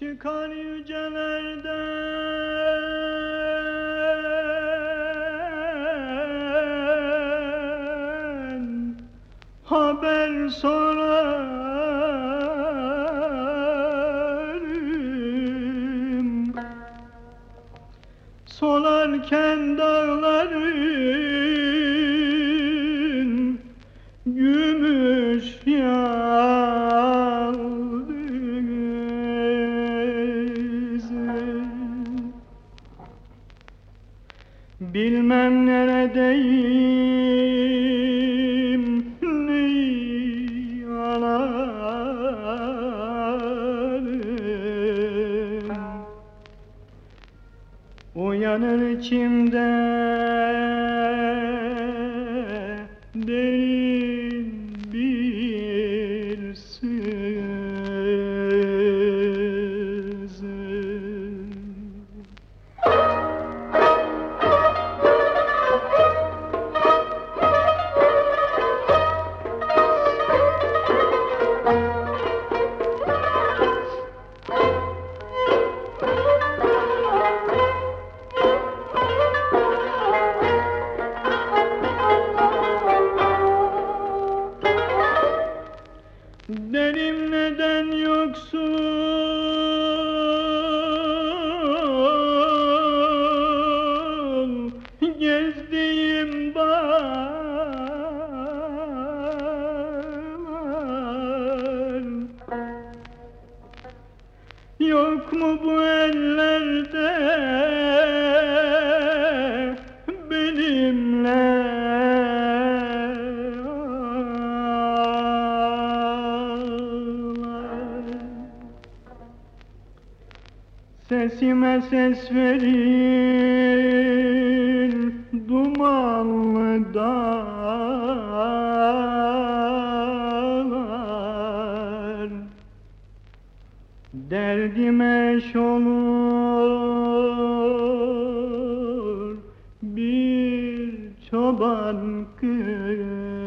çıkar yücelerden. Haber sorarım. Solarken dağların gümüş yağ Bilmem neredeyim neyi alarım Uyanır içimde Derim neden yoksun? Gezdiğim bağlar Yok mu bu ellerde Sesime ses verin dumanlı dağlar. Derdime eş olur bir çoban kız